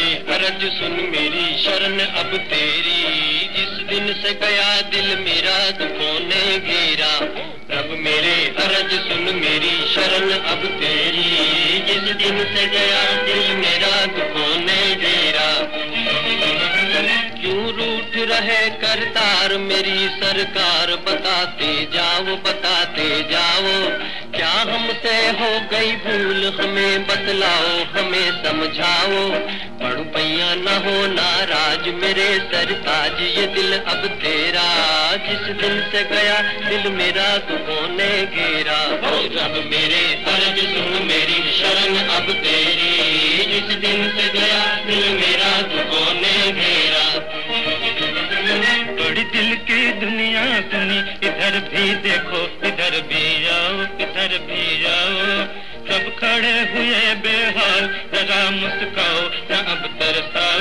अर्ज़ सुन मेरी शरण अब तेरी। जिस दिन से गया दिल मेरा, दुखों ने घेरा। रब मेरे अर्ज़ सुन मेरी शरण अब तेरी। जिस दिन से गया दिल मेरा, दुखों ने घेरा। क्यों रूठ रहे करतार मेरी सरकार? बताते जाओ बताते जाओ। क्या हमसे हो गई भूल हमें बतलाओ हमें समझाओ। पढ़ पैया न हो नाराज़ मेरे सरताज ये दिल अब तेरा। जिस दिन से गया दिल मेरा दुखों ने घेरा? हो रब मेरे अर्ज़ सुन मेरी शरण अब तेरी। जिस दिन से गया दिल मेरा दुखों ने घेरा? बड़ी दिल की दुनिया सुनी इधर भी देखो, इधर भी आओ, इधर भी आओ। सब खड़े हुए बेहाल, जरा मुस्काओ अब तरसाओ।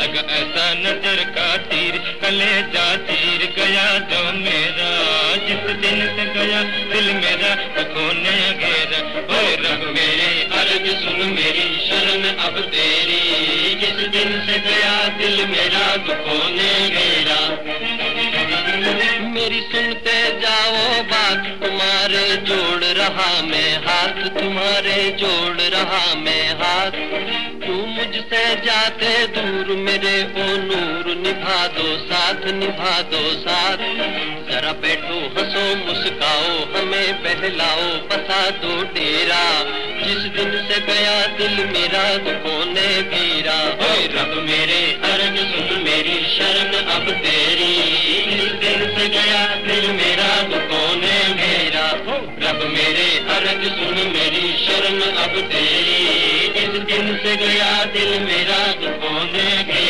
लगा ऐसा नज़र का तीर कले जा तीर गया जो मेरा। जिस दिन से गया, दिल मेरा दुखों ने घेरा। ओ रब मेरे सुन मेरी, शरण अब तेरी। जिस दिन से गया, दिल मेरा दुखों ने तुम्हारे जोड़ रहा मैं हाथ, तुम्हारे जोड़ रहा मैं हाथ। तू मुझसे जाते दूर, मेरे ओ नूर निभा दो साथ, निभा दो साथ। जरा बैठो, हंसो, मुस्काओ, हमें बहलाओ बसा दो डेरा। जिस दिन से गया दिल मेरा, दुखों ने घेरा रब मेरे मेरे अर्ज़ सुन मेरी शरण अब तेरी। जिस दिन से गया दिल मेरा दुखों ने घेरा